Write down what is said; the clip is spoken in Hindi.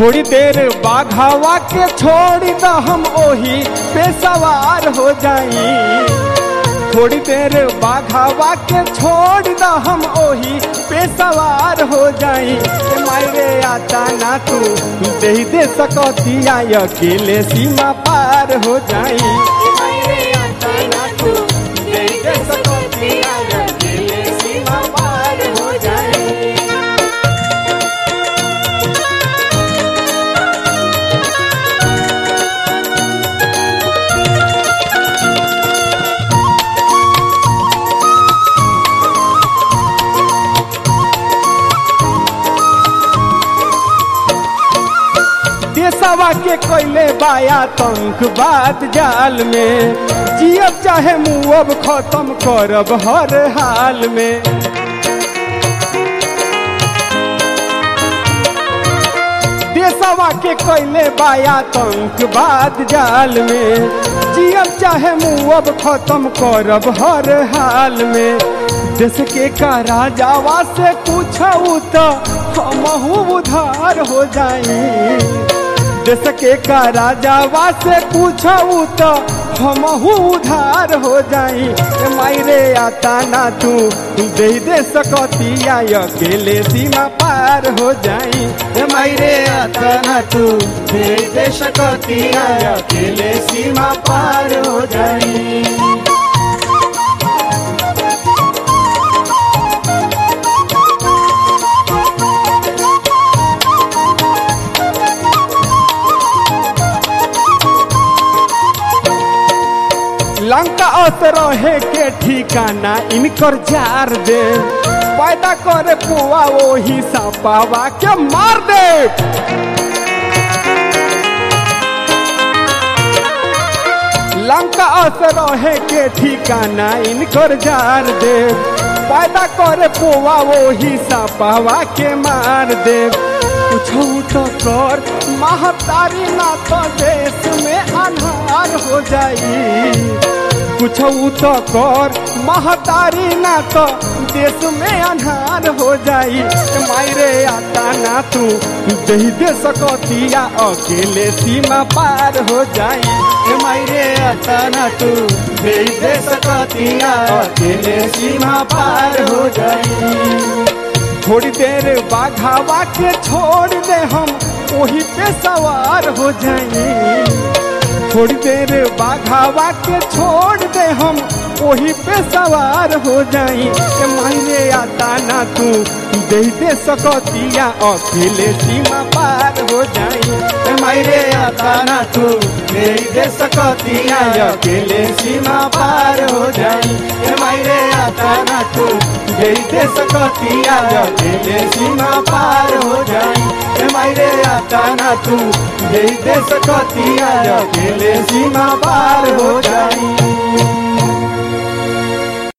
थोड़ी देर बाघावा के छोड़ द हम ओही पे सवार हो जाई। थोड़ी देर बाघावा के छोड़ द हम ओही पे सवार हो जाई। मायरे आता ना तू, दे दे सकती अकेले सीमा पार हो जाई। देशवा के कोयले बाया तंक बात जाल में। जियब चाहे मुअब खत्म करब हर हाल में। के कोयले बाया तंक बात जाल में। जियब चाहे मुअब खत्म करब हर हाल में। देश के का राजावा से पूछऊ तो हमहू उधार हो जाई। देश के का राजावा से पूछऊ तो हमहू उधार हो जाई। ए मायरे आता ना तू दे दे सकतिया अकेले सीमा पार हो जाई। ए मायरे आता ना तू दे दे सकतिया अकेले सीमा पार हो जाई। लंका अस रहे के ठिकाना, इनकर जार दे पैदा करे पुआ वही सपावा के मार दे? लंका अस रहे के ठिकाना, इनकर जार दे पैदा करे पुआ वही सपावा के मार दे? पूछो तो कर, महतारी ना तो देश में अनहार हो जाई। कुछ तो कर। महतारी ना तो देश में अनहार हो जाई। मायरे आता ना तू दे दे सकतिया अकेले सीमा पार हो जाई। मायरे आता ना तू दे दे सकतिया अकेले सीमा पार हो जाई। थोड़ी देर बाघावा के छोड़ दे हम वही पे सवार हो जाई। थोड़ी देर बाघावा के छोड़ दे हम वही पे सवार हो जाए मायने आता ना तू, दे दे सकतिया, अकेले सीमा पार हो जाए ए मायरे आता ना तू, दे दे सकतिया, अकेले सीमा पार हो जाई। ए मायरे आता ना तू दे दे सकतिया अकेले सीमा पार हो जाए मायरे आता ना तू दे सकतिया अकेले सीमा पार हो जाई।